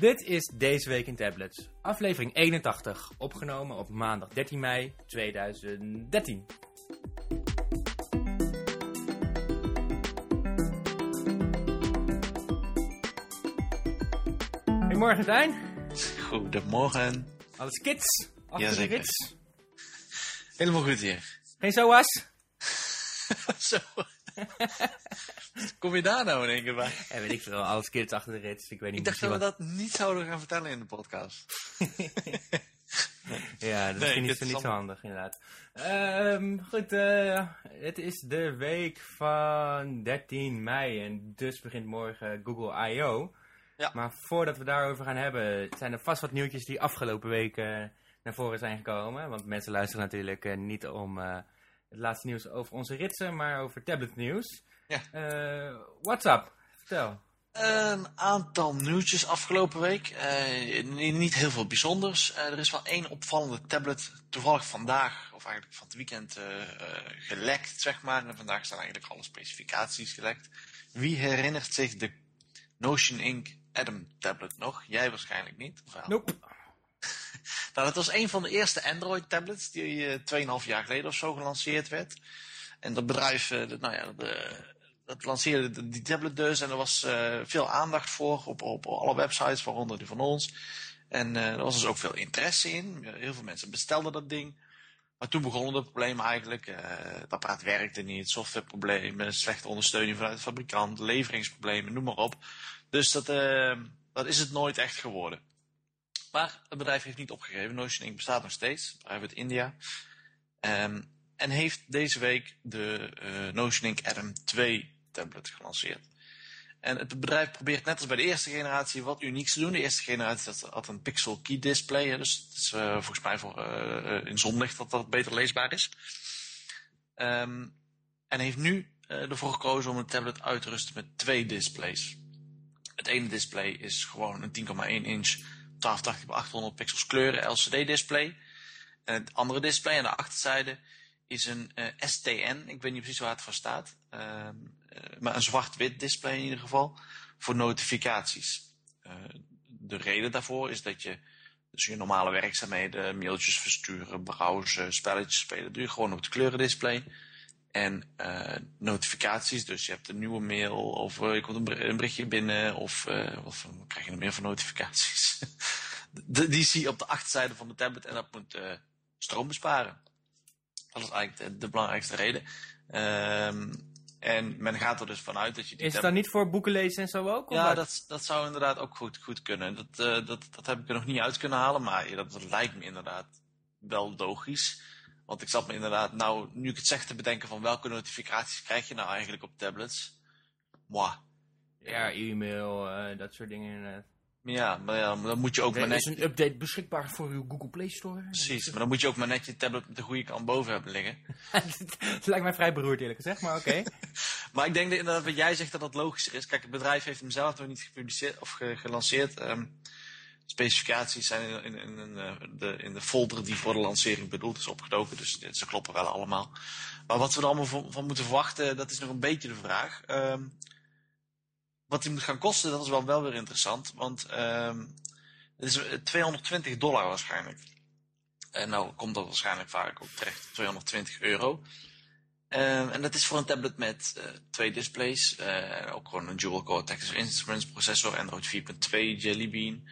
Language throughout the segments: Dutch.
Dit is Deze Week in Tablets, aflevering 81, opgenomen op maandag 13 mei 2013. Goedemorgen Tijn. Goedemorgen. Alles kids? Achter de Jazeker. rits? Helemaal goed hier. Geen SOAS? Zo. Kom je daar nou in één keer bij? Ja, weet ik veel, alles kids achter de rits. Ik weet niet Ik dacht dat we dat niet zouden gaan vertellen in de podcast. Ja, dat is Nee, niet, is niet zo handig, inderdaad. Ehm, goed, eh, het is de week van 13 mei en dus begint morgen Google I.O. Ja. Maar voordat we daarover gaan hebben, zijn er vast wat nieuwtjes die afgelopen week naar voren zijn gekomen. Want mensen luisteren natuurlijk eh, niet om eh, het laatste nieuws over onze ritsen, maar over tabletnieuws. Ja. Eh, what's up? Vertel. Een aantal nieuwtjes afgelopen week. Eh, niet heel veel bijzonders. Eh, er is wel één opvallende tablet toevallig vandaag, of eigenlijk van het weekend, gelekt, zeg maar. En vandaag zijn eigenlijk alle specificaties gelekt. Wie herinnert zich de Notion Ink Atom tablet nog? Jij waarschijnlijk niet. Of? Nope. Nou, dat was een van de eerste Android-tablets die eh 2,5 jaar geleden of zo gelanceerd werd. En dat bedrijf, nou ja, eh, dat lanceerde de- die tablet dus. En er was eh, veel aandacht voor op, op alle websites, waaronder die van ons. En eh, er was dus ook veel interesse in. Heel veel mensen bestelden dat ding. Maar toen begonnen de problemen eigenlijk. Eh, het apparaat werkte niet, softwareproblemen, slechte ondersteuning vanuit de fabrikant, leveringsproblemen, noem maar op. Dus dat, eh, dat is het nooit echt geworden. Maar het bedrijf heeft niet opgegeven. Notion Inc. bestaat nog steeds. Het bedrijf uit India. Ehm, en heeft deze week de Notion Inc. Atom 2 tablet gelanceerd. En het bedrijf probeert net als bij de eerste generatie wat unieks te doen. De eerste generatie had, een pixel key display. Dus het is eh, volgens mij voor, eh, eh, in zonlicht dat dat beter leesbaar is. Ehm, en heeft nu ervoor gekozen om een tablet uit te rusten met twee displays. Het ene display is gewoon een 10,1 inch 1280 bij 800 pixels kleuren LCD display. En het andere display aan de achterzijde is een STN. Ik weet niet precies waar het voor staat. Ehm, eh, maar een zwart-wit display in ieder geval. Voor notificaties. Eh, de reden daarvoor is dat je dus je normale werkzaamheden, mailtjes versturen, browsen, spelletjes spelen, doe je gewoon op het kleurendisplay. En eh, notificaties, dus je hebt een nieuwe mail of eh, je komt een, ber- een berichtje binnen of eh, wat krijg je nog meer voor notificaties? Die zie je op de achterzijde van de tablet en dat moet eh, stroom besparen. Dat is eigenlijk de, de belangrijkste reden. Ehm, en men gaat er dus vanuit dat je die Is het dan niet voor boeken lezen en zo ook? Ja, dat, dat zou inderdaad ook goed, goed kunnen. Dat, eh, dat, dat heb ik er nog niet uit kunnen halen, maar dat, dat lijkt me inderdaad wel logisch. Want ik zat me inderdaad, nou, nu ik het zeg, te bedenken van welke notificaties krijg je nou eigenlijk op tablets. Mwah. Ja, e-mail, eh, dat soort dingen inderdaad. Ja, maar ja, dan moet je ook maar net... is een update beschikbaar voor uw Google Play Store. Precies, maar dan moet je ook maar net je tablet met de goede kant boven hebben liggen. Het lijkt mij vrij beroerd eerlijk gezegd, maar oké. Maar ik denk dat inderdaad wat jij zegt dat dat logischer is. Kijk, het bedrijf heeft hem zelf nog niet gepubliceerd of ge- gelanceerd. Ehm, specificaties zijn in, in, eh, de, in de folder die voor de lancering bedoeld is opgedoken. Dus ze kloppen wel allemaal. Maar wat we er allemaal van, van moeten verwachten, dat is nog een beetje de vraag. Ehm, wat die moet gaan kosten, dat is wel, wel weer interessant. Want ehm, het is eh, 220 dollar waarschijnlijk. En nou komt dat waarschijnlijk vaak ook terecht, 220 euro. Ehm, en dat is voor een tablet met eh, twee displays. eh, ook gewoon een dual-core Texas Instruments processor, Android 4.2, Jelly Bean.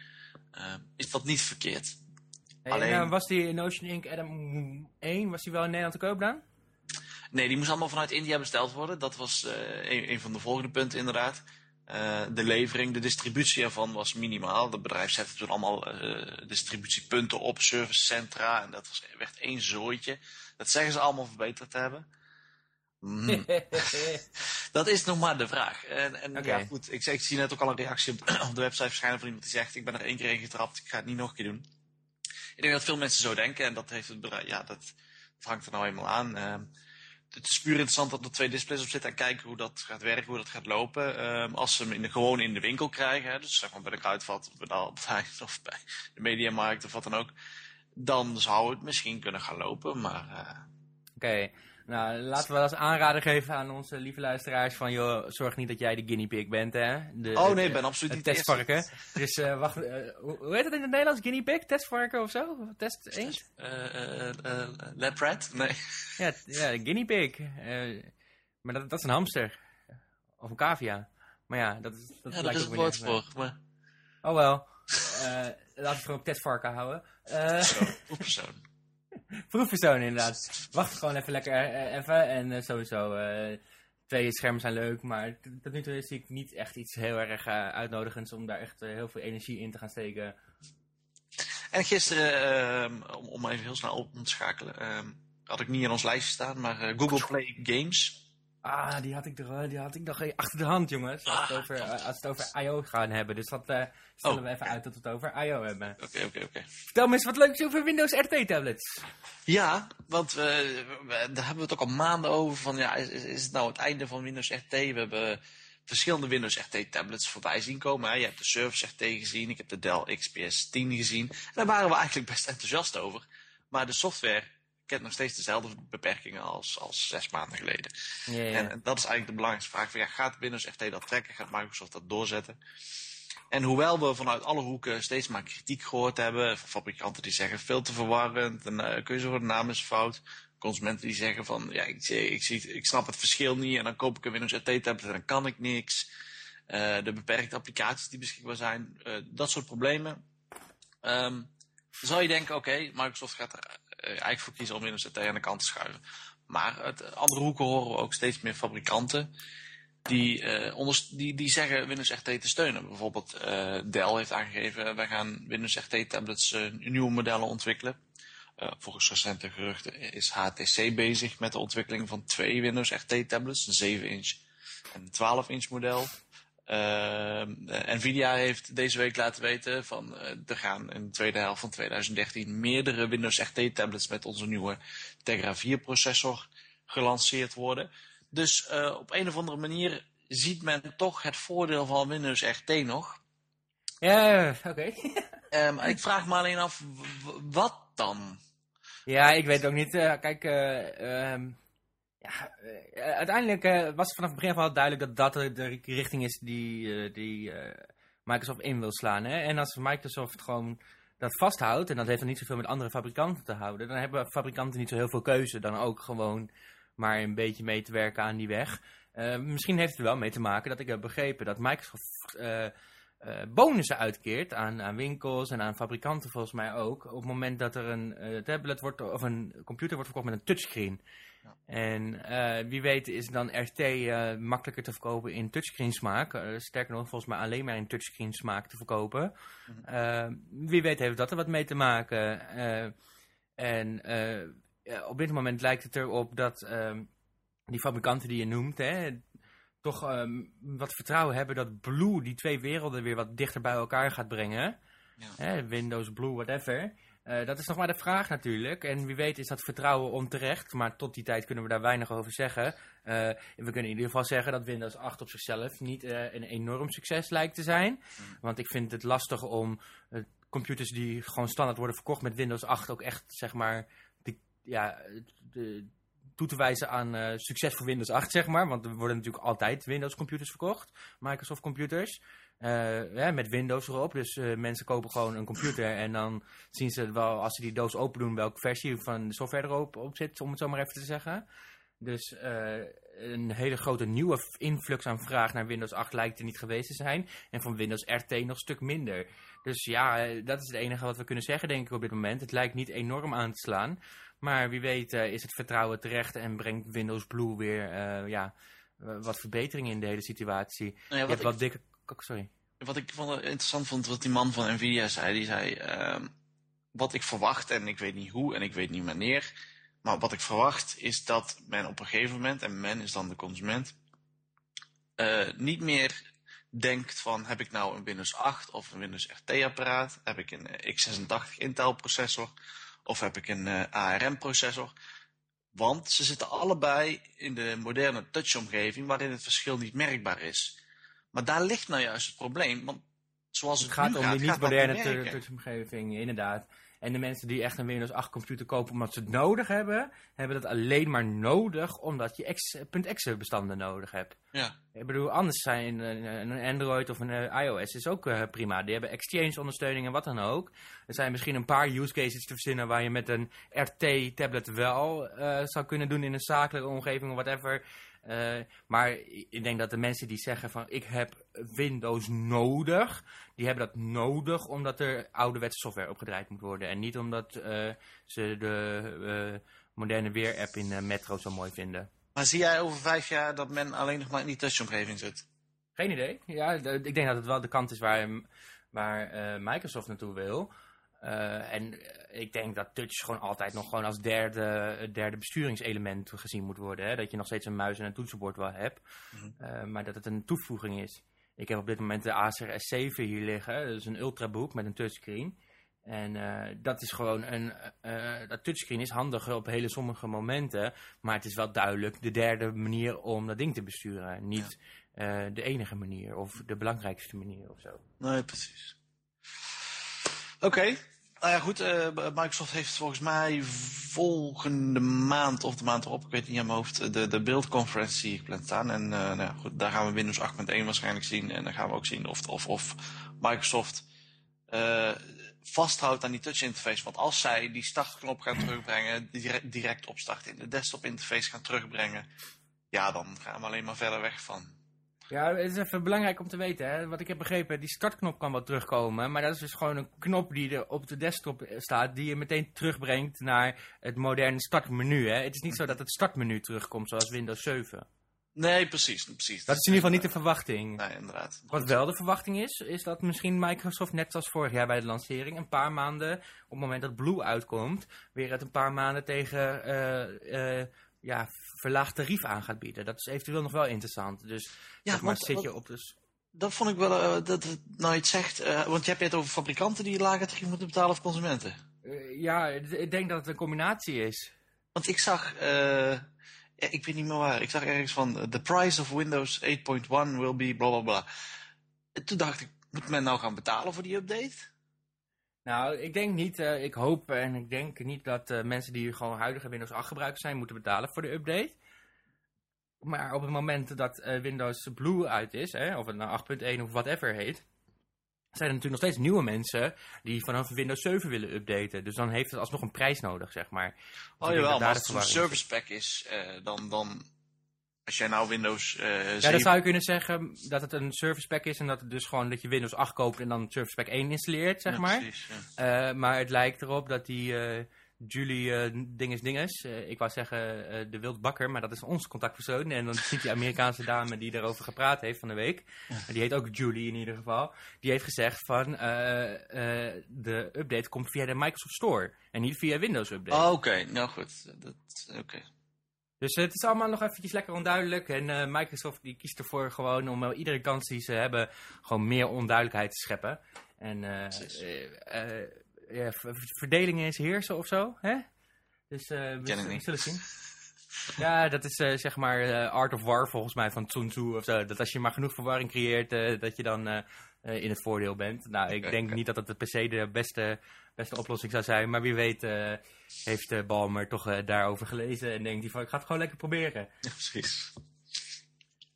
Ehm, is dat niet verkeerd? Hey, Alleen- was die Notion Ink Adam 1, was die wel in Nederland te koop dan? Nee, die moest allemaal vanuit India besteld worden. Dat was eh, een, een van de volgende punten inderdaad. Eh, de levering, de distributie ervan was minimaal. Het bedrijf zette toen allemaal eh, distributiepunten op, servicecentra. En dat was, werd één zooitje. Dat zeggen ze allemaal verbeterd te hebben. Hmm. Dat is nog maar de vraag. En, en ja, goed, ik, zie net ook al een reactie op, op de website verschijnen van iemand die zegt: Ik ben er één keer in getrapt, ik ga het niet nog een keer doen. Ik denk dat veel mensen zo denken en dat heeft het bedrijf, ja, dat, dat hangt er nou eenmaal aan. Ehm, het is puur interessant dat er twee displays op zitten en kijken hoe dat gaat werken, hoe dat gaat lopen. Ehm, als ze hem in de, gewoon in de winkel krijgen, hè, dus zeg maar bij de Kruidvat bij Albert of bij de Mediamarkt of wat dan ook, dan zou het misschien kunnen gaan lopen, maar eh, Oké, Nou, laten we wel eens aanraden geven aan onze lieve luisteraars van, joh, zorg niet dat jij de guinea pig bent, hè. De, oh nee, ik ben absoluut niet testvarken. Dus uh, wacht, uh, hoe heet het in het Nederlands? Guinea pig? Testvarken of zo? Test eend? Uh? Nee. Ja, ja guinea pig. maar dat, dat is een hamster. Of een cavia. Maar ja, dat is... Dat ja, daar is het woord voor. Maar... Oh wel. laten we gewoon testvarken houden. Proefpersoon. Proefpersoon inderdaad. Wacht gewoon even lekker even. En sowieso twee schermen zijn leuk, maar tot nu toe zie ik niet echt iets heel erg uitnodigends om daar echt heel veel energie in te gaan steken. En gisteren, uh, om, om even heel snel op te schakelen, ehm, had ik niet in ons lijstje staan, maar eh, Google Play Games. Ah, die had ik, er, die had ik nog achter de hand, jongens. Als, het, ah, over, als we het over I.O. gaan hebben. Dus dat stellen oh. we even uit dat we het over I.O. hebben. Oké, oké, oké. Vertel me eens wat leuks over Windows RT-tablets. Ja, want we, daar hebben we het ook al maanden over. Van, ja, is, is het nou het einde van Windows RT? We hebben verschillende Windows RT tablets voorbij zien komen. Hè. Je hebt de Surface RT gezien, ik heb de Dell XPS 10 gezien. En daar waren we eigenlijk best enthousiast over. Maar de software kent nog steeds dezelfde beperkingen als, als zes maanden geleden. En, en, dat is eigenlijk de belangrijkste vraag. Van, ja, gaat Windows RT dat trekken? Gaat Microsoft dat doorzetten? En hoewel we vanuit alle hoeken steeds maar kritiek gehoord hebben, van fabrikanten die zeggen veel te verwarrend, een uh, keuze voor de naam is fout, consumenten die zeggen van ja, ik, ik, zie, ik snap het verschil niet en dan koop ik een Windows RT tablet en dan kan ik niks. Uh, de beperkte applicaties die beschikbaar zijn, uh, dat soort problemen. Um, dan zou je denken, oké, okay, Microsoft gaat er eigenlijk voor kiezen om Windows aan de kant te schuiven. Maar uit andere hoeken horen we ook steeds meer fabrikanten die, uh, die, die zeggen Windows RT te steunen. Bijvoorbeeld uh, Dell heeft aangegeven, wij gaan Windows RT tablets nieuwe modellen ontwikkelen. volgens recente geruchten is HTC bezig met de ontwikkeling van twee Windows RT tablets, een 7-inch en een 12-inch model. Nvidia heeft deze week laten weten van er gaan in de tweede helft van 2013 meerdere Windows RT tablets met onze nieuwe Tegra 4 processor gelanceerd worden. Dus uh, op een of andere manier ziet men toch het voordeel van Windows RT nog. Ja, oké. Okay. um, ik vraag me alleen af, wat dan? Ja, ik weet ook niet. Kijk, um, ja, uiteindelijk was het vanaf het begin al duidelijk dat dat de richting is die, die Microsoft in wil slaan. Hè? En als Microsoft gewoon dat vasthoudt, en dat heeft dan niet zoveel met andere fabrikanten te houden, dan hebben fabrikanten niet zo heel veel keuze. Dan ook gewoon maar een beetje mee te werken aan die weg. Misschien heeft het er wel mee te maken dat ik heb begrepen dat Microsoft bonussen uitkeert aan, aan, winkels en aan fabrikanten volgens mij ook. Op het moment dat er een tablet wordt of een computer wordt verkocht met een touchscreen. Ja. En wie weet is dan RT makkelijker te verkopen in touchscreen smaak. sterker nog, volgens mij alleen maar in touchscreen smaak te verkopen. Mm wie weet heeft dat er wat mee te maken. en op dit moment lijkt het erop dat ehm, die fabrikanten die je noemt, hè, toch ehm, wat vertrouwen hebben dat Blue die twee werelden weer wat dichter bij elkaar gaat brengen. Ja. Hè, Windows, Blue, whatever. Uh, dat is nog maar de vraag natuurlijk. En wie weet is dat vertrouwen onterecht. Maar tot die tijd kunnen we daar weinig over zeggen. Uh, we kunnen in ieder geval zeggen dat Windows 8 op zichzelf niet uh, een enorm succes lijkt te zijn. Mm. Want ik vind het lastig om computers die gewoon standaard worden verkocht met Windows 8 ook echt zeg maar ja, de, toe te wijzen aan uh, succes voor Windows 8, zeg maar. Want er worden natuurlijk altijd Windows computers verkocht. Microsoft computers. Uh, ja, met Windows erop. Dus uh, mensen kopen gewoon een computer en dan zien ze wel, als ze die doos open doen, welke versie van de software erop op zit, om het zo maar even te zeggen. Dus een hele grote nieuwe influx aan vraag naar Windows 8 lijkt er niet geweest te zijn. En van Windows RT nog een stuk minder. Dus ja, dat is het enige wat we kunnen zeggen, denk ik, op dit moment. Het lijkt niet enorm aan te slaan. Maar wie weet is het vertrouwen terecht en brengt Windows Blue weer ja, wat verbetering in de hele situatie. Nou ja, je hebt ik, wat Wat ik vond, interessant vond, wat die man van Nvidia zei. Die zei, uh, wat ik verwacht, en ik weet niet hoe en ik weet niet wanneer... maar wat ik verwacht is dat men op een gegeven moment, en men is dan de consument... Uh, niet meer denkt van, heb ik nou een Windows 8 of een Windows RT apparaat? Heb ik een x86 Intel processor of heb ik een eh, ARM-processor? Want ze zitten allebei in de moderne touch-omgeving waarin het verschil niet merkbaar is. Maar daar ligt nou juist het probleem. Want zoals het, het gaat om de niet moderne touch-omgeving, inderdaad. En de mensen die echt een Windows 8 computer kopen omdat ze het nodig hebben, hebben dat alleen maar nodig omdat je .exe bestanden nodig hebt. Ja. Ik bedoel, anders zijn een, Android of een eh, iOS is ook eh, prima. Die hebben Exchange ondersteuning en wat dan ook. Er zijn misschien een paar use cases te verzinnen waar je met een RT-tablet wel eh, zou kunnen doen in een zakelijke omgeving of whatever. Eh, maar ik denk dat de mensen die zeggen van ik heb Windows nodig, die hebben dat nodig omdat er ouderwetse software opgedraaid moet worden. En niet omdat eh, ze de eh, moderne weer-app in Metro zo mooi vinden. Maar zie jij over vijf jaar dat men alleen nog maar in die touchomgeving zit? Geen idee. Ja, ik denk dat het wel de kant is waar, waar Microsoft naartoe wil. Eh, en eh, ik denk dat touch gewoon altijd nog gewoon als derde, derde besturingselement gezien moet worden. Hè? Dat je nog steeds een muis en een toetsenbord wel hebt. Mhm. Eh, maar dat het een toevoeging is. Ik heb op dit moment de Acer S7 hier liggen. Dat is een ultrabook met een touchscreen. En dat is gewoon een. dat touchscreen is handig op hele sommige momenten. Maar het is wel duidelijk de derde manier om dat ding te besturen. Niet de enige manier of de belangrijkste manier of zo. Nee, precies. Oké. Nou ja, goed. eh, Microsoft heeft volgens mij volgende maand of de maand erop, ik weet niet aan mijn hoofd, de, de beeldconferentie gepland staan. En eh, nou ja, goed, daar gaan we Windows 8.1 waarschijnlijk zien. En dan gaan we ook zien of, of, of Microsoft eh, vasthoudt aan die touch interface. Want als zij die startknop gaan terugbrengen, direct, direct opstarten in de desktop interface gaan terugbrengen, ja, dan gaan we alleen maar verder weg van. Ja, het is even belangrijk om te weten. Hè? Wat ik heb begrepen, die startknop kan wel terugkomen. Maar dat is dus gewoon een knop die er op de desktop staat. Die je meteen terugbrengt naar het moderne startmenu. Hè? Het is niet zo dat het startmenu terugkomt zoals Windows 7. Nee, precies. precies. Dat is in ieder geval niet de verwachting. Nee, inderdaad. Wat wel de verwachting is, is dat misschien Microsoft net als vorig jaar bij de lancering een paar maanden, op het moment dat Blue uitkomt, weer het een paar maanden tegen eh, eh, ja, verlaagd tarief aan gaat bieden. Dat is eventueel nog wel interessant. Dus Ja, zeg maar, want- zit je op de... s- Dat vond ik wel, eh, dat het nou iets zegt, eh, want je hebt het over fabrikanten die lager tarief moeten betalen of consumenten. eh, ja, ik denk dat het een combinatie is. Want ik zag, ik weet niet meer waar, ik zag ergens van, the price of Windows 8.1 will be bla bla bla. En toen dacht ik, moet men nou gaan betalen voor die update? Nou, ik denk niet, eh, ik hoop en ik denk niet dat eh, mensen die gewoon huidige Windows 8 gebruikers zijn, moeten betalen voor de update. Maar op het moment dat eh, Windows Blue uit is, hè, of het nou 8.1 of whatever heet, zijn er natuurlijk nog steeds nieuwe mensen die vanaf Windows 7 willen updaten. Dus dan heeft het alsnog een prijs nodig, zeg maar. Dus Oh jawel, maar als het een service pack is, dan, dan, als jij nou Windows eh Ja, 7... dan zou je kunnen zeggen dat het een service pack is en dat het dus gewoon dat je Windows 8 koopt en dan Service Pack 1 installeert, zeg Ja, maar. precies, ja. Eh, maar het lijkt erop dat die eh, Julie dinges dinges, ik wou zeggen de Wild Bakker, maar dat is onze contactpersoon. En dan is niet die Amerikaanse dame die daarover gepraat heeft van de week. Die heet ook Julie in ieder geval. Die heeft gezegd van de update komt via de Microsoft Store en niet via Windows Update. Oh, Oké, nou goed. Dat- Oké. Dus het is allemaal nog eventjes lekker onduidelijk. En eh, Microsoft die kiest ervoor gewoon om eh, iedere kans die ze hebben gewoon meer onduidelijkheid te scheppen. En eh, eh, eh, ja, ver- verdeling is heersen of zo. Hè? Dus eh, we, zullen zien. Ja, dat is eh, zeg maar eh, Art of War volgens mij van Sun Tzu of zo. Dat als je maar genoeg verwarring creëert, eh, dat je dan eh, eh, in het voordeel bent. Nou, ik denk niet dat het per se de beste, beste oplossing zou zijn. Maar wie weet eh, heeft eh, Balmer toch eh, daarover gelezen en denkt hij van ik ga het gewoon lekker proberen. Ja, precies.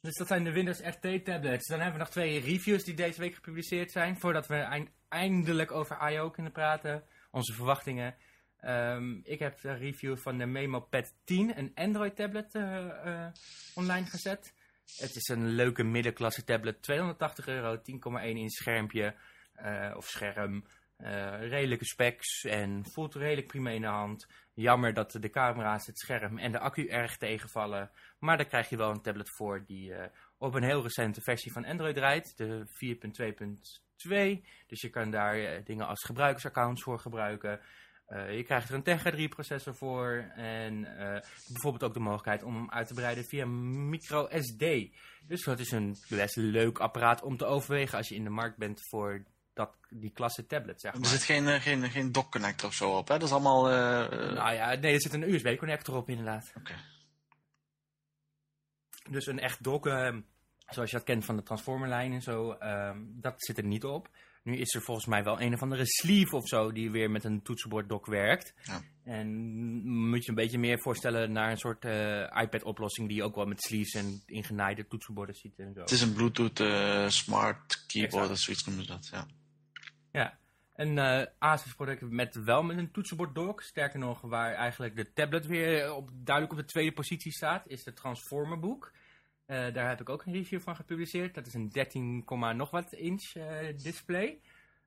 Dus dat zijn de Windows RT tablets. Dan hebben we nog twee reviews die deze week gepubliceerd zijn. Voordat we eind- eindelijk over I.O. kunnen praten. Onze verwachtingen. Ehm, ik heb de review van de Memo Pad 10, een Android tablet, eh, eh, online gezet. Het is een leuke middenklasse tablet. 280 euro, 10,1 inch schermpje. eh, of scherm. Eh, redelijke specs en voelt redelijk prima in de hand. Jammer dat de camera's, het scherm en de accu erg tegenvallen. Maar daar krijg je wel een tablet voor die eh, op een heel recente versie van Android draait. De 4.2.2. Dus je kan daar eh, dingen als gebruikersaccounts voor gebruiken. Je krijgt er een Tegra 3 processor voor. En bijvoorbeeld ook de mogelijkheid om hem uit te breiden via micro SD. Dus dat is een best leuk apparaat om te overwegen als je in de markt bent voor dat, die klasse tablet, zeg Er maar. zit geen, eh, geen, geen dock-connector of zo op, hè? Dat is allemaal... eh, Nou ja, nee, er zit een USB-connector op inderdaad. Oké. Dus een echt dock, ehm, zoals je dat kent van de Transformer-lijn en zo, ehm, dat zit er niet op. nu is er volgens mij wel een of andere sleeve of zo die weer met een toetsenbord werkt. Ja. En moet je een beetje meer voorstellen naar een soort iPad-oplossing die je ook wel met sleeves en ingenaaide toetsenborden ziet en zo. Het is een Bluetooth smart keyboard, Exact. of zoiets noemen ze dat, ja. Ja, een eh Asus product met wel met een toetsenbord dock. Sterker nog, waar eigenlijk de tablet weer op, duidelijk op de tweede positie staat, is de Transformer boek. Eh, daar heb ik ook een review van gepubliceerd. Dat is een 13, komma nog wat inch eh, display.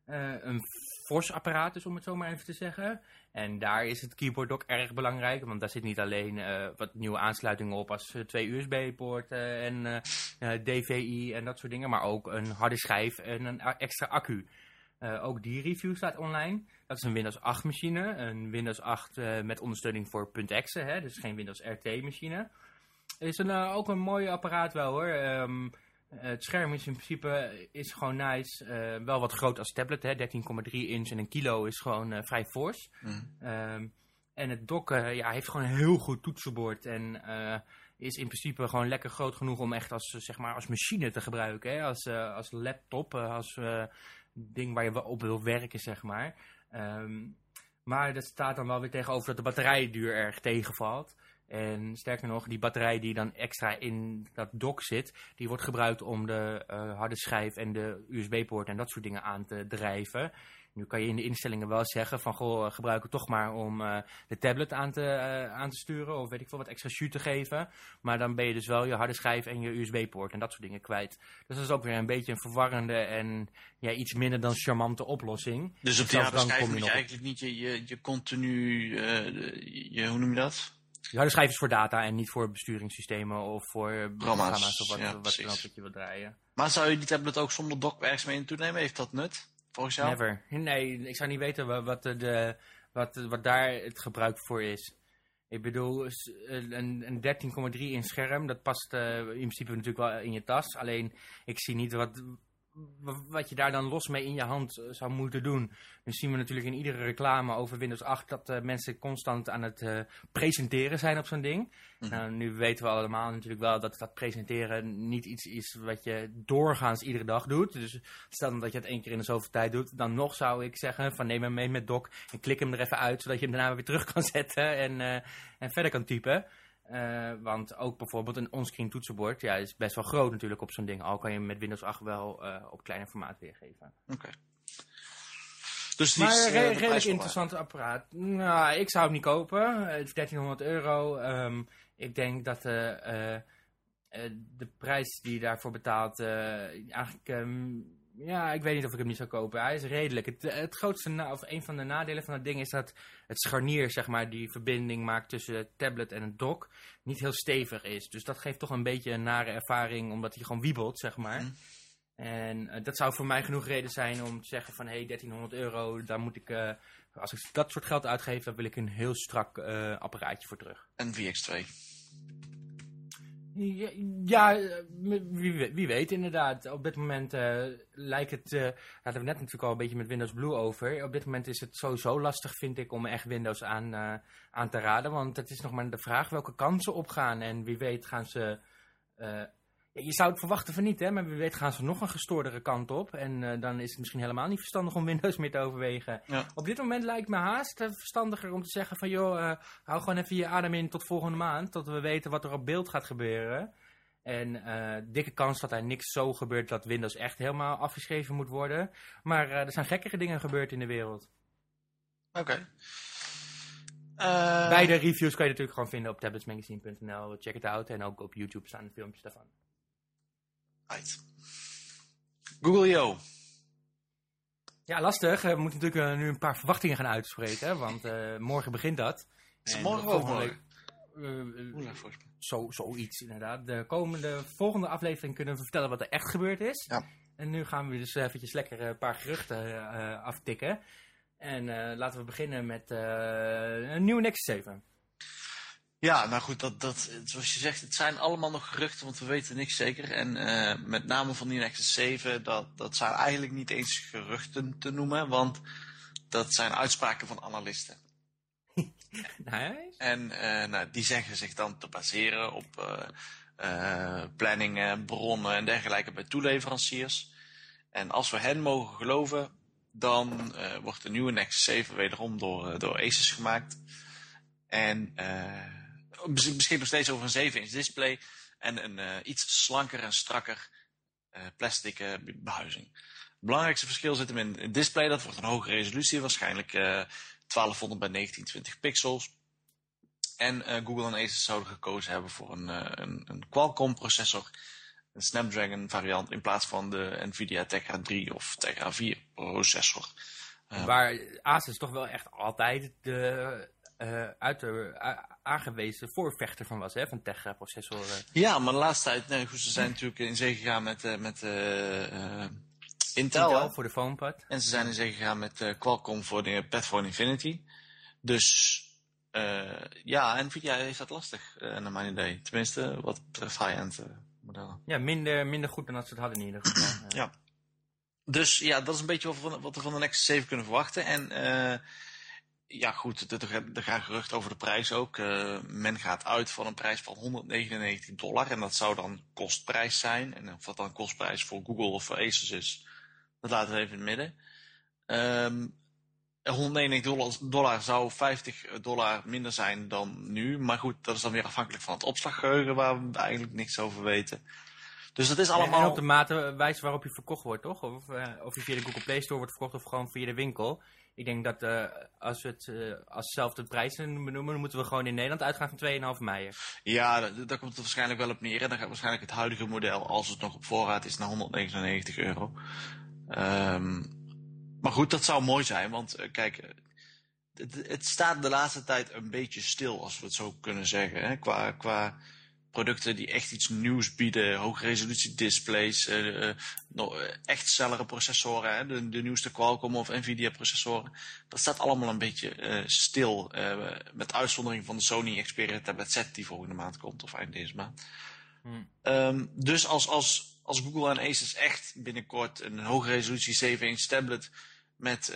Eh, een fors apparaat dus, om het zo maar even te zeggen. En daar is het keyboard dock erg belangrijk, want daar zit niet alleen eh, wat nieuwe aansluitingen op als eh, twee USB-poorten en eh, eh, DVI en dat soort dingen, maar ook een harde schijf en een extra accu. Eh, ook die review staat online. Dat is een Windows 8 machine. Een Windows 8 eh, met ondersteuning voor .exe, hè, dus geen Windows RT machine. Is een, eh, ook een mooi apparaat wel hoor. Ehm, het scherm is in principe is gewoon nice. Wel wat groot als tablet, hè, 13,3 inch en een kilo is gewoon vrij fors. Mhm. Ehm, en het dock ja, heeft gewoon een heel goed toetsenbord. En is in principe gewoon lekker groot genoeg om echt als, zeg maar, als machine te gebruiken. Hè? Als, als laptop, als ding waar je op wil werken, zeg maar. Ehm, maar dat staat dan wel weer tegenover dat de batterijduur erg tegenvalt. En sterker nog, die batterij die dan extra in dat dock zit, die wordt gebruikt om de eh, harde schijf en de USB-poort en dat soort dingen aan te drijven. Nu kan je in de instellingen wel zeggen van goh, eh, gebruik het toch maar om eh, de tablet aan te, eh, aan te sturen of weet ik veel wat extra jus te geven. Maar dan ben je dus wel je harde schijf en je USB-poort en dat soort dingen kwijt. Dus dat is ook weer een beetje een verwarrende en ja, iets minder dan charmante oplossing. Dus op die harde schijf moet je op- eigenlijk niet je, je, je continu, je, hoe noem je dat? Je harde schijf is voor data en niet voor besturingssystemen of voor programma's of wat, ja, wat ook wat je wil draaien. Maar zou je die tablet ook zonder dock ergens mee naartoe nemen? Heeft dat nut? Never. Nee, ik zou niet weten wa- wat, de, wat, wat daar het gebruik voor is. Ik bedoel, een, een 13,3 in scherm, dat past eh, in principe natuurlijk wel in je tas. Alleen, ik zie niet wat, wa- wat je daar dan los mee in je hand eh, zou moeten doen. Nu zien we natuurlijk in iedere reclame over Windows 8 dat eh, mensen constant aan het eh, presenteren zijn op zo'n ding. Mhm. Nou, nu weten we allemaal natuurlijk wel dat dat presenteren niet iets is wat je doorgaans iedere dag doet. Dus stel dat je het één keer in de zoveel tijd doet, dan nog zou ik zeggen van neem hem mee met doc en klik hem er even uit, zodat je hem daarna weer terug kan zetten en, en verder kan typen. Eh, want ook bijvoorbeeld een onscreen toetsenbord ja, is best wel groot natuurlijk op zo'n ding. Al kan je hem met Windows 8 wel eh, op kleiner formaat weergeven. Oké. Dus die Maar is, re- de redelijk interessant apparaat. Nou, ik zou het niet kopen. Het is 1300 euro. Ehm, ik denk dat eh, de prijs die je daarvoor betaalt, eigenlijk, ehm, ja, ik weet niet of ik hem niet zou kopen. Hij is redelijk. Het, het grootste, of een van de nadelen van dat ding is dat het scharnier, zeg maar, die verbinding maakt tussen het tablet en het dock, niet heel stevig is. Dus dat geeft toch een beetje een nare ervaring, omdat hij gewoon wiebelt, zeg maar. Mhm. En eh, dat zou voor mij genoeg reden zijn om te zeggen van, hé, hey, 1300 euro, daar moet ik, eh, als ik dat soort geld uitgeef, dan wil ik een heel strak eh, apparaatje voor terug. En VX2. Ja, eh, wie, wie weet inderdaad. Op dit moment eh, lijkt het, eh hadden we net natuurlijk al een beetje met Windows Blue over. Op dit moment is het sowieso lastig, vind ik, om echt Windows aan, aan te raden. Want het is nog maar de vraag welke kansen opgaan. En wie weet gaan ze... je zou het verwachten van niet, hè, maar wie weet gaan ze nog een gestoordere kant op. En eh, dan is het misschien helemaal niet verstandig om Windows meer te overwegen. Ja. Op dit moment lijkt me haast eh, verstandiger om te zeggen van... joh, eh, hou gewoon even je adem in tot volgende maand, tot we weten wat er op beeld gaat gebeuren. En dikke kans dat er niks zo gebeurt dat Windows echt helemaal afgeschreven moet worden. Maar er zijn gekkere dingen gebeurd in de wereld. Oké. Beide reviews kan je natuurlijk gewoon vinden op tabletsmagazine.nl. Check it out. En ook op YouTube staan de filmpjes daarvan. Right. Google Yo. Ja, lastig. We moeten natuurlijk eh, nu een paar verwachtingen gaan uitspreken. Want eh, morgen begint dat. Is het morgen of eh, eh, volgens mij? zo, zoiets inderdaad. De komende, volgende aflevering kunnen we vertellen wat er echt gebeurd is. Ja. En nu gaan we dus eventjes lekker een paar geruchten eh, aftikken. En eh, laten we beginnen met eh, een nieuwe Nexus 7. Ja, nou goed, dat, dat, zoals je zegt, het zijn allemaal nog geruchten, want we weten niks zeker. En eh, met name van die Nexus 7, dat, dat zijn eigenlijk niet eens geruchten te noemen, want dat zijn uitspraken van analisten. Nice. En eh, nou, die zeggen zich dan te baseren op eh, planningen, bronnen en dergelijke bij toeleveranciers. En als we hen mogen geloven, dan uh, wordt de nieuwe Nexus 7 wederom door, door Asus gemaakt. En misschien nog steeds over een 7-inch display en een iets slanker en strakker plastic behuizing. Het belangrijkste verschil zit hem in het display. Dat wordt een hoge resolutie, waarschijnlijk 1200 bij 1920 pixels. En uh, Google en Asus zouden gekozen hebben voor een, uh, een, een Qualcomm processor. Een Snapdragon variant in plaats van de Nvidia Tegra 3 of Tegra 4 processor. Uh, Waar Asus toch wel echt altijd de uit de, aangewezen voorvechter van was, hè, van Tegra processoren. Ja, maar de laatste tijd, nee, goed, ze zijn natuurlijk in zee gegaan met, met Intel, Intel voor de PhonePad. En ze zijn in zee gegaan met Qualcomm voor de Padphone Infinity. Dus ja, Nvidia heeft dat lastig, naar mijn idee. Tenminste, wat betreft high-end modellen. Ja, minder, minder goed dan dat ze het hadden in ieder geval. ja. Dus ja, dat is een beetje wat we, wat we van de Nexus 7 kunnen verwachten. En ja, goed, er, gaan geruchten over de prijs ook. men gaat uit van een prijs van 199 dollar. En dat zou dan kostprijs zijn. En of dat dan kostprijs voor Google of voor Asus is, dat laten we even in het midden. Um, 199 dollar, dollar, zou 50 dollar minder zijn dan nu. Maar goed, dat is dan weer afhankelijk van het opslaggeheugen waar we eigenlijk niks over weten. Dus dat is allemaal... En op de mate wijze waarop je verkocht wordt, toch? Of, uh, of je via de Google Play Store wordt verkocht of gewoon via de winkel. Ik denk dat uh, als we het uh, als zelf de prijzen benoemen, moeten we gewoon in Nederland uitgaan van 2,5 mei. Ja, daar komt het waarschijnlijk wel op neer. En dan gaat waarschijnlijk het huidige model, als het nog op voorraad is, naar 199 euro. Um, maar goed, dat zou mooi zijn, want uh, kijk, eh, het, het, staat de laatste tijd een beetje stil, als we het zo kunnen zeggen. Hè? Qua, qua producten die echt iets nieuws bieden, hoogresolutie displays, uh, uh, echt snellere processoren, hè? De, de, nieuwste Qualcomm of Nvidia processoren. Dat staat allemaal een beetje stil, met uitzondering van de Sony Xperia Tablet Z die volgende maand komt, of eind deze maand. Hmm. Um, dus als, als, als Google en Asus echt binnenkort een hoogresolutie 7-inch tablet met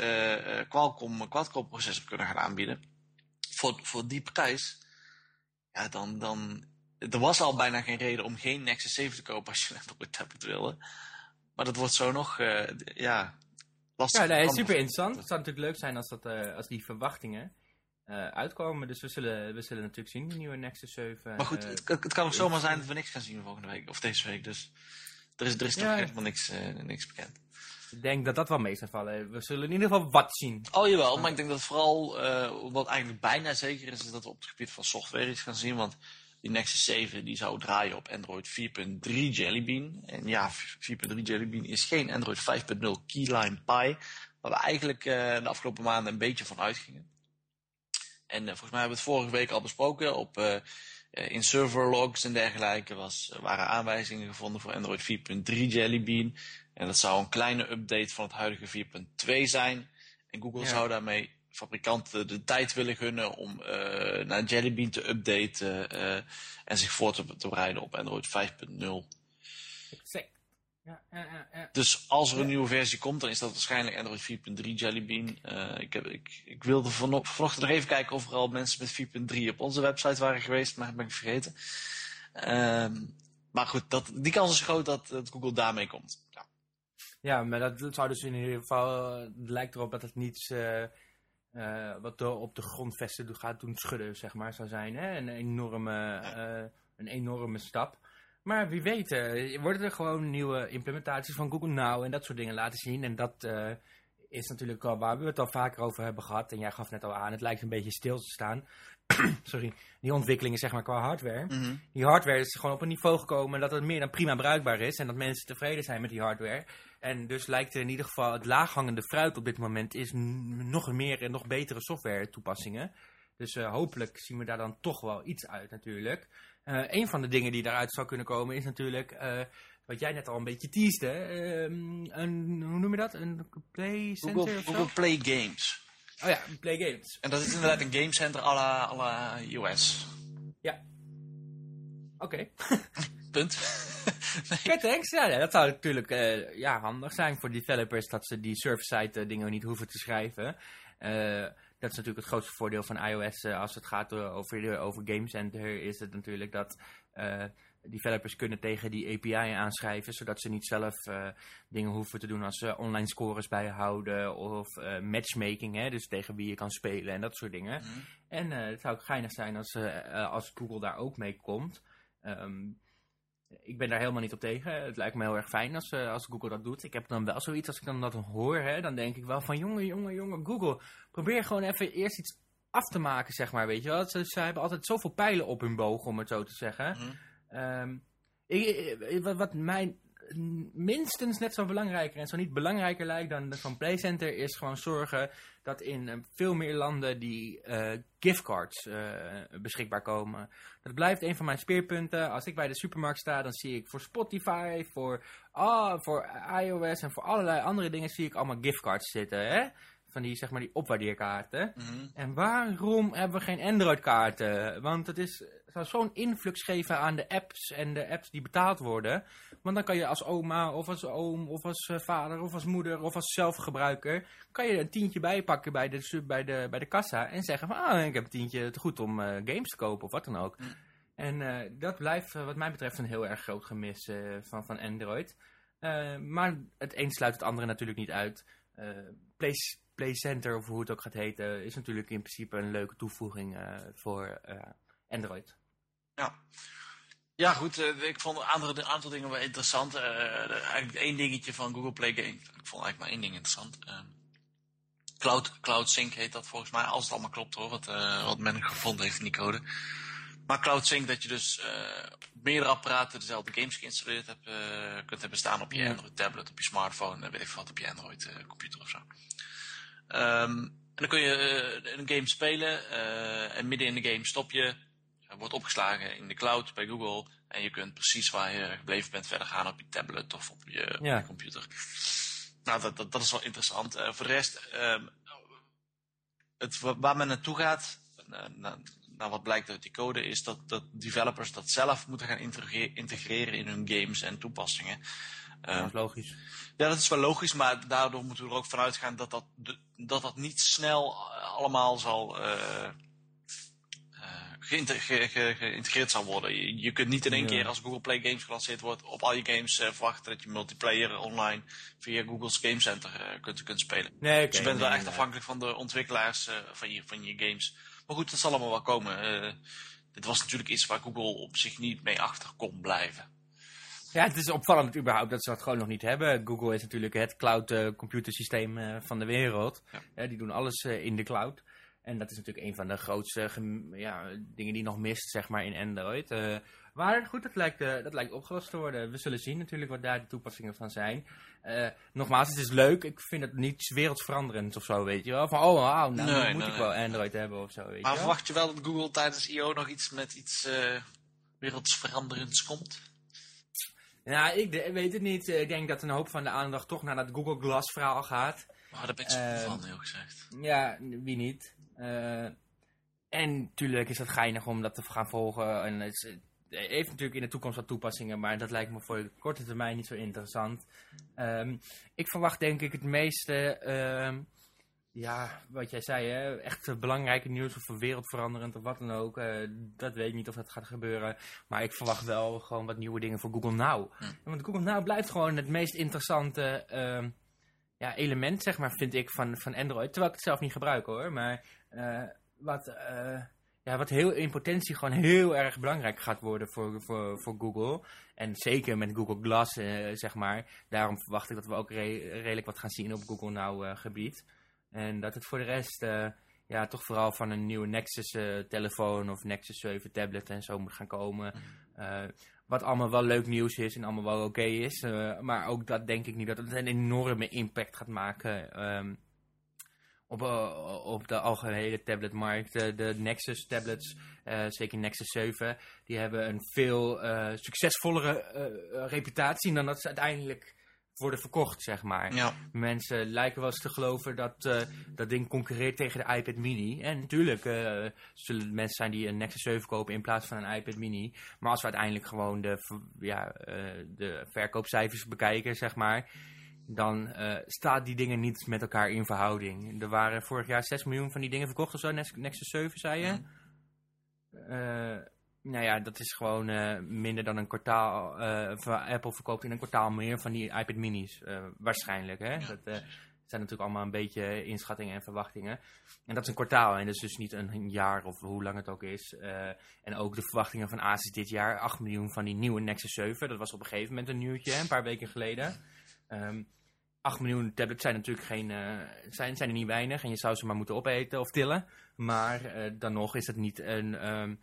Qualcomm quad-core processor kunnen gaan aanbieden. Voor, voor die prijs. Ja, dan, dan... Er was al bijna geen reden om geen Nexus 7 te kopen als je een Android tablet wilde. Maar dat wordt zo nog, uh, ja, lastig. Ja, nee, super interessant. Het zou natuurlijk leuk zijn als, dat, uh, als die verwachtingen uh, uitkomen. Dus we zullen, we zullen natuurlijk zien, de nieuwe Nexus 7. Maar goed, het, het, kan ook zomaar zijn dat we niks gaan zien volgende week, of deze week. Dus er is, er is ja. toch helemaal niks, niks bekend. Ik denk dat dat wel mee zal vallen. We zullen in ieder geval wat zien. Oh jawel, maar ik denk dat vooral wat eigenlijk bijna zeker is, is dat we op het gebied van software iets gaan zien. Want die Nexus 7 die zou draaien op Android 4.3 Jelly Bean. En ja, 4.3 Jelly Bean is geen Android 5.0 Keyline Pie. Waar we eigenlijk uh, de afgelopen maanden een beetje van uitgingen. En uh, volgens mij hebben we het vorige week al besproken. Op, in serverlogs en dergelijke was, waren aanwijzingen gevonden voor Android 4.3 Jelly Bean. En dat zou een kleine update van het huidige 4.2 zijn. En Google zou daarmee fabrikanten de tijd willen gunnen om uh, naar Jelly Bean te updaten uh, en zich voor te, te bereiden op Android 5.0. Ja, ja, ja, dus als er een nieuwe versie komt, dan is dat waarschijnlijk Android 4.3 Jelly Bean. Uh, ik, heb, ik, ik wilde vanochtend nog even kijken of er al mensen met 4.3 op onze website waren geweest, maar dat ben ik vergeten. Uh, maar goed, dat, die kans is groot dat, dat Google daarmee komt. Ja. Ja, maar dat, zou dus in ieder geval, het lijkt erop dat het niets uh, uh, wat er op de grondvesten gaat doen schudden, zeg maar, zou zijn. Hè? Een, enorme, uh, een enorme stap. Maar wie weet, worden er gewoon nieuwe implementaties van Google Now en dat soort dingen laten zien. En dat is natuurlijk al waar we het al vaker over hebben gehad. En jij gaf net al aan, het lijkt een beetje stil te staan. sorry, die ontwikkelingen zeg maar qua hardware. Mhm. Die hardware is gewoon op een niveau gekomen dat het meer dan prima bruikbaar is. En dat mensen tevreden zijn met die hardware. En dus lijkt er in ieder geval het laaghangende fruit op dit moment is nog meer en nog betere software toepassingen. Dus uh, hopelijk zien we daar dan toch wel iets uit natuurlijk. Uh, een van de dingen die daaruit zou kunnen komen is natuurlijk, uh, wat jij net al een beetje teasde, een, hoe noem je dat? Een Play Center Google, Google Play Games. Oh ja, Play Games. En dat is inderdaad een gamecenter à la, à la US. Ja. Oké. Okay. Punt. nee. thanks. Ja, dat zou natuurlijk uh, ja, handig zijn voor developers dat ze die server-side uh, dingen niet hoeven te schrijven. Uh, dat is natuurlijk het grootste voordeel van iOS als het gaat over, over Game Center. Is het natuurlijk dat developers kunnen tegen die API aanschrijven, zodat ze niet zelf eh, dingen hoeven te doen als eh, online scores bijhouden of eh, matchmaking, hè, dus tegen wie je kan spelen en dat soort dingen. Mhm. En eh, het zou ook geinig zijn als, eh, eh, als Google daar ook mee komt. Ehm, ik ben daar helemaal niet op tegen. Het lijkt me heel erg fijn als, eh, als Google dat doet. Ik heb dan wel zoiets, als ik dan dat hoor, hè, dan denk ik wel van... jongen, jongen, jongen, Google, probeer gewoon even eerst iets af te maken, zeg maar, weet je wel. Ze, ze hebben altijd zoveel pijlen op hun boog, om het zo te zeggen. Mhm. Ehm, ik- ik- wat, wat mij minstens net zo belangrijker en zo niet belangrijker lijkt dan zo'n playcenter is gewoon zorgen dat in eh, veel meer landen die eh, giftcards eh, beschikbaar komen. Dat blijft een van mijn speerpunten. Als ik bij de supermarkt sta, dan zie ik voor Spotify, voor, ah, voor iOS en voor allerlei andere dingen zie ik allemaal giftcards zitten. Hè? Van die, zeg maar, die opwaardeerkaarten. Mhm. En waarom hebben we geen Android-kaarten? Want het is, zou zo'n influx geven aan de apps en de apps die betaald worden. Want dan kan je als oma of als oom of als eh, vader of als moeder of als zelfgebruiker... kan je een tientje bijpakken bij de, bij de, bij de kassa en zeggen van... ah, ik heb een tientje te goed om eh, games te kopen of wat dan ook. Mm. En eh, dat blijft wat mij betreft een heel erg groot gemis van, van Android. Maar het een sluit het andere natuurlijk niet uit. Play, Play Center, of hoe het ook gaat heten, is natuurlijk in principe een leuke toevoeging voor Android. Ja. Ja, goed. eh, ik vond een aantal, een aantal dingen wel interessant. De- eigenlijk één dingetje van Google Play Game. Ik vond eigenlijk maar één ding interessant. Eh, Cloud, Cloud Sync heet dat volgens mij. Als het allemaal klopt hoor, wat, eh, wat men gevonden heeft in die code. Maar Cloud Sync, dat je dus op meerdere apparaten dezelfde games geïnstalleerd hebt, kunt hebben staan op je Ja. Android tablet, op je smartphone, weet ik wat, op je Android computer of zo. Ehm, en dan kun je een game spelen en midden in de game stop je. Wordt opgeslagen in de cloud bij Google. En je kunt precies waar je gebleven bent verder gaan op je tablet of op je, op Ja. je computer. Nou, dat, dat, dat is wel interessant. Eh, voor de rest, ehm, het, wa- waar men naartoe gaat, eh, na, naar wat blijkt uit die code, is dat, dat developers dat zelf moeten gaan integreren, in hun games en toepassingen. Ehm, dat is logisch. ja, dat is wel logisch, maar daardoor moeten we er ook vanuit gaan dat dat, dat, dat niet snel allemaal zal eh, geïnte- ge- ge- geïntegreerd zal worden. Je, je kunt niet in één Ja. keer als Google Play Games gelanceerd wordt op al je games eh, verwachten dat je multiplayer online via Google's Game Center eh, kunt, kunt spelen. Nee, oké, dus je bent wel echt nee. afhankelijk van de ontwikkelaars eh, van, je, van je games. Maar goed, dat zal allemaal wel komen. Dit was natuurlijk iets waar Google op zich niet mee achter kon blijven. Ja, het is opvallend überhaupt dat ze dat gewoon nog niet hebben. Google is natuurlijk het cloud computersysteem van de wereld. Ja. Die doen alles in de cloud. En dat is natuurlijk een van de grootste ja, dingen die nog mist, zeg maar, in Android. Eh, maar goed, dat lijkt, eh, dat lijkt opgelost te worden. We zullen zien natuurlijk wat daar de toepassingen van zijn. Eh, nogmaals, het is leuk. Ik vind het niet wereldveranderend of zo, weet je wel. Van, oh, nou Nee, moet nee, ik wel Android hebben of zo, weet Maar je verwacht je wel dat Google tijdens I.O. nog iets met iets wereldsveranderends komt? Ja, ik weet het niet. Ik denk dat een hoop van de aandacht toch naar dat Google Glass verhaal gaat. Maar daar ben ik zo Eh, van, heel gezegd. Ja, wie niet. Eh, en natuurlijk is het geinig om dat te gaan volgen. En het, is- het heeft natuurlijk in de toekomst wat toepassingen, maar dat lijkt me voor de korte termijn niet zo interessant. Ehm, ik verwacht denk ik het meeste, ehm, ja, wat jij zei, hè, echt eh, belangrijke nieuws of wereldveranderend of wat dan ook. eh, dat weet ik niet of dat gaat gebeuren. Maar ik verwacht wel gewoon wat nieuwe dingen voor Google Now. Hm. Want Google Now blijft gewoon het meest interessante ehm, ja, element, zeg maar, vind ik, van, van Android. Terwijl ik het zelf niet gebruik hoor. Maar eh, wat, eh, ja, wat heel in potentie gewoon heel erg belangrijk gaat worden voor, voor, voor Google. En zeker met Google Glass, eh, zeg maar. Daarom verwacht ik dat we ook re- redelijk wat gaan zien op Google Now eh, gebied. En dat het voor de rest eh, ja, toch vooral van een nieuwe Nexus eh, telefoon of Nexus 7 tablet en zo moet gaan komen. Eh, wat allemaal wel leuk nieuws is en allemaal wel oké is. eh, maar ook dat denk ik niet dat het een enorme impact gaat maken ehm, op, eh, op de algehele tabletmarkt. Eh, de Nexus tablets, eh, zeker Nexus 7, die hebben een veel eh, succesvollere reputatie dan dat ze uiteindelijk worden verkocht, zeg maar. Ja, Mensen lijken wel eens te geloven dat dat ding concurreert tegen de iPad mini. En natuurlijk zullen mensen zijn die een Nexus 7 kopen in plaats van een iPad mini. Maar als we uiteindelijk gewoon de, ja, de verkoopcijfers bekijken, zeg maar... dan eh staat die dingen niet met elkaar in verhouding. Er waren vorig jaar 6 miljoen van die dingen verkocht of zo, Nex- Nexus 7, zei je? Eh, nou ja, dat is gewoon eh, minder dan een kwartaal. Apple verkoopt in een kwartaal meer van die iPad minis. waarschijnlijk, hè. Ja, dat zijn natuurlijk allemaal een beetje inschattingen en verwachtingen. En dat is een kwartaal en dat is dus niet een, een jaar of hoe lang het ook is. En ook de verwachtingen van Asus dit jaar. 8 miljoen van die nieuwe Nexus 7. Dat was op een gegeven moment een nieuwtje, een paar weken geleden. Ehm 8 miljoen tablets zijn natuurlijk geen, eh, zijn, zijn er niet weinig. En je zou ze maar moeten opeten of tillen. Maar eh, dan nog is het niet een, ehm,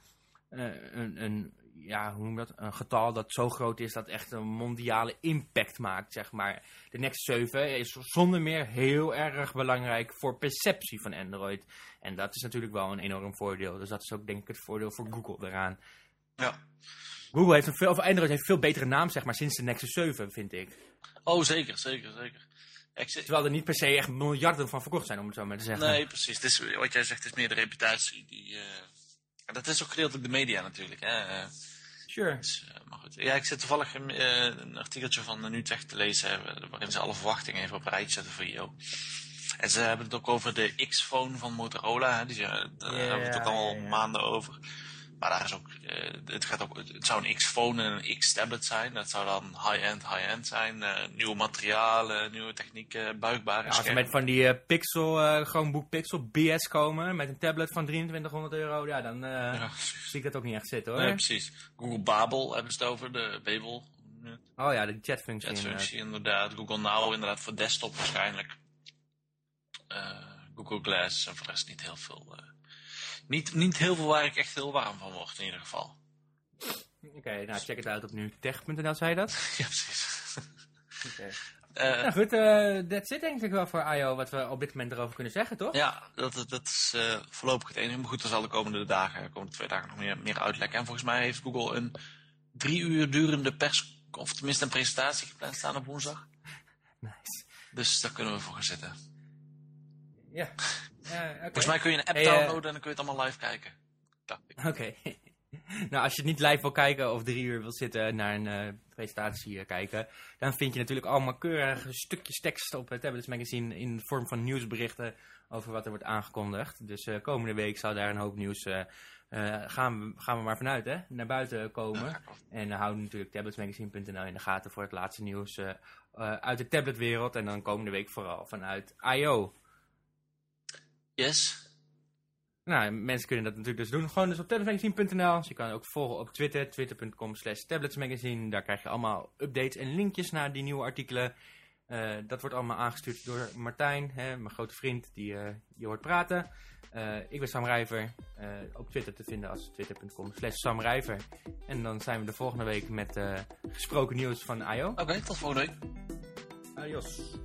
eh, een, een, ja, hoe noem dat? een getal dat zo groot is dat echt een mondiale impact maakt, zeg maar. De Nexus 7 is zonder meer heel erg belangrijk voor perceptie van Android. En dat is natuurlijk wel een enorm voordeel. Dus dat is ook denk ik het voordeel voor Google eraan. Ja. Google heeft een veel, of Android heeft een veel betere naam, zeg maar, sinds de Nexus 7, vind ik. Oh, zeker, zeker, zeker. Ik zit- Terwijl er niet per se echt miljarden van verkocht zijn, om het zo maar te zeggen. Nee, precies. Is, wat jij zegt is meer de reputatie. Die, eh, dat is ook gedeeltelijk de media natuurlijk. Hè. Sure. dus, eh, maar goed. Ja, ik zit toevallig een, eh, een artikeltje van NuTech te lezen. waarin ze alle verwachtingen even op rijtje zetten voor jou. En ze hebben het ook over de X-Phone van Motorola. Hè. Daar hebben we het ook al maanden over. Maar daar is ook, eh, het, gaat ook, het zou een X-Phone en een X-tablet zijn. Dat zou dan high-end, high-end zijn. Eh, nieuwe materialen, nieuwe technieken, buikbare Ja, als met van die eh, Pixel, gewoon boek Pixel BS komen, met een tablet van 2300 euro, ja, dan Ja, zie ik dat ook niet echt zitten hoor. Nee, precies. Google Babel hebben ze het over, de Babel. oh ja, de chatfunctie. Chatfunctie inderdaad. Google Now inderdaad voor desktop waarschijnlijk. Google Glass en voor de rest niet heel veel. Niet, niet heel veel waar ik echt heel warm van word in ieder geval. Oké, nou check het uit op nutech.nl, zei je dat? ja, precies. Oké. Eh, Nou goed, eh that's it denk ik wel voor I.O. wat we op dit moment erover kunnen zeggen, toch? ja, dat, dat is eh, voorlopig het enige. Maar goed, er zal de komende dagen, de komende twee dagen nog meer, meer uitlekken. En volgens mij heeft Google een drie uur durende pers, of tenminste een presentatie gepland staan op woensdag. Nice. Dus daar kunnen we voor gaan zitten. Ja. Volgens mij kun je een app Hey, eh, downloaden en dan kun je het allemaal live kijken. Oké. nou, als je het niet live wil kijken of drie uur wil zitten naar een eh, presentatie eh, kijken, dan vind je natuurlijk allemaal keurige stukjes tekst op het Tablets Magazine in de vorm van nieuwsberichten over wat er wordt aangekondigd. Dus eh, komende week zal daar een hoop nieuws, eh, eh, gaan, we, gaan we maar vanuit, hè, naar buiten komen. En dan houden natuurlijk tabletsmagazine.nl in de gaten voor het laatste nieuws eh, eh, uit de tabletwereld. En dan komende week vooral vanuit I.O. Yes. Nou, mensen kunnen dat natuurlijk dus doen. Gewoon dus op tabletsmagazine.nl. Dus je kan ook volgen op Twitter, twitter.com slash tabletsmagazine. Daar krijg je allemaal updates en linkjes naar die nieuwe artikelen. Eh, dat wordt allemaal aangestuurd door Martijn, hè, mijn grote vriend, die eh, je hoort praten. Eh, ik ben Sam Rijver, op Twitter te vinden als twitter.com slash Sam Rijver. En dan zijn we de volgende week met gesproken nieuws van I.O. Oké, tot volgende week. Adios.